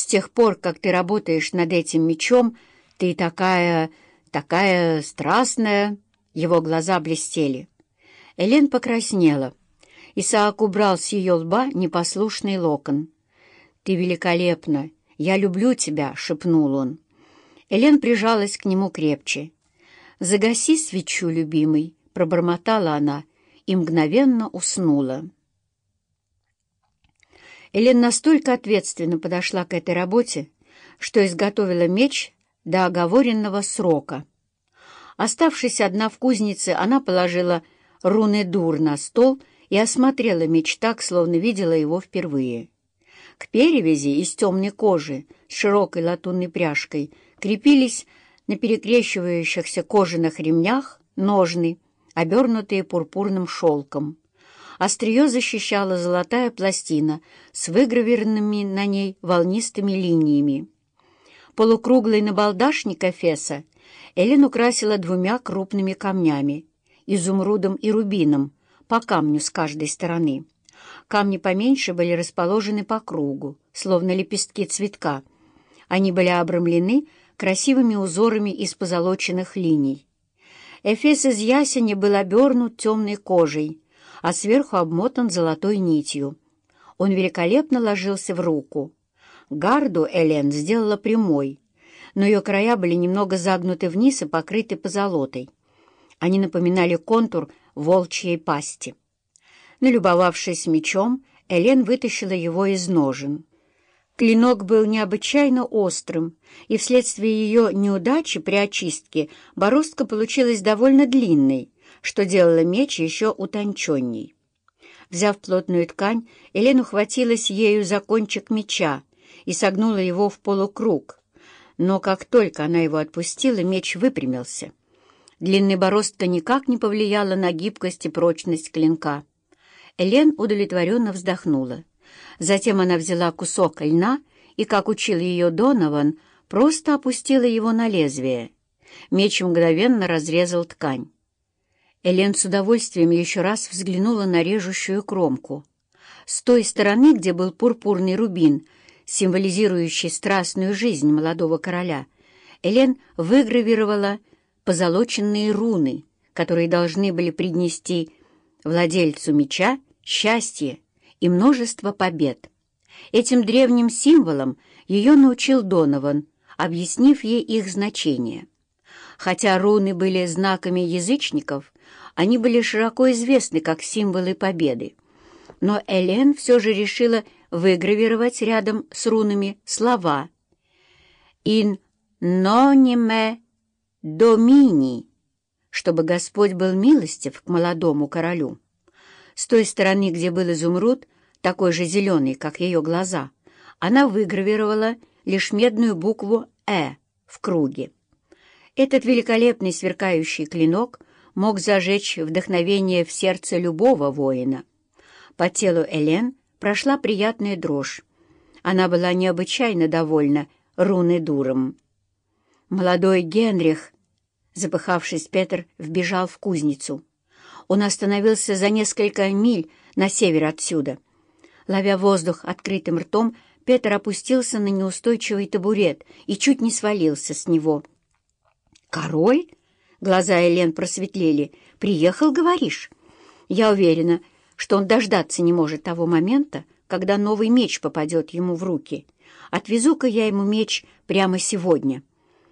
С тех пор, как ты работаешь над этим мечом, ты такая... такая страстная...» Его глаза блестели. Элен покраснела. Исаак убрал с ее лба непослушный локон. «Ты великолепна! Я люблю тебя!» — шепнул он. Элен прижалась к нему крепче. «Загаси свечу, любимый!» — пробормотала она и мгновенно уснула. Элен настолько ответственно подошла к этой работе, что изготовила меч до оговоренного срока. Оставшись одна в кузнице, она положила руны дур на стол и осмотрела меч так, словно видела его впервые. К перевязи из темной кожи с широкой латунной пряжкой крепились на перекрещивающихся кожаных ремнях ножны, обернутые пурпурным шелком. Острие защищала золотая пластина с выгравированными на ней волнистыми линиями. Полукруглый набалдашник Эфеса Эллен украсила двумя крупными камнями — изумрудом и рубином, по камню с каждой стороны. Камни поменьше были расположены по кругу, словно лепестки цветка. Они были обрамлены красивыми узорами из позолоченных линий. Эфес из ясеня был обернут темной кожей, а сверху обмотан золотой нитью. Он великолепно ложился в руку. Гарду Элен сделала прямой, но ее края были немного загнуты вниз и покрыты позолотой. Они напоминали контур волчьей пасти. Налюбовавшись мечом, Элен вытащила его из ножен. Клинок был необычайно острым, и вследствие ее неудачи при очистке бороздка получилась довольно длинной, что делало меч еще утонченней. Взяв плотную ткань, Елена ухватилась ею за кончик меча и согнула его в полукруг. Но как только она его отпустила, меч выпрямился. Длинная бороздка никак не повлияла на гибкость и прочность клинка. Элен удовлетворенно вздохнула. Затем она взяла кусок льна и, как учил ее Донован, просто опустила его на лезвие. Меч мгновенно разрезал ткань. Элен с удовольствием еще раз взглянула на режущую кромку. С той стороны, где был пурпурный рубин, символизирующий страстную жизнь молодого короля, Элен выгравировала позолоченные руны, которые должны были принести владельцу меча счастье и множество побед. Этим древним символом ее научил Донован, объяснив ей их значение. Хотя руны были знаками язычников, они были широко известны как символы победы. Но Элен все же решила выгравировать рядом с рунами слова «In nonime domini», чтобы Господь был милостив к молодому королю. С той стороны, где был изумруд, такой же зеленый, как ее глаза, она выгравировала лишь медную букву «Э» в круге. Этот великолепный сверкающий клинок мог зажечь вдохновение в сердце любого воина. По телу Элен прошла приятная дрожь. Она была необычайно довольна руной дуром. Молодой Генрих, запыхавшись, Петр вбежал в кузницу. Он остановился за несколько миль на север отсюда. Ловя воздух открытым ртом, Петр опустился на неустойчивый табурет и чуть не свалился с него. «Король?» Глаза Элен просветлели. «Приехал, говоришь?» «Я уверена, что он дождаться не может того момента, когда новый меч попадет ему в руки. Отвезу-ка я ему меч прямо сегодня».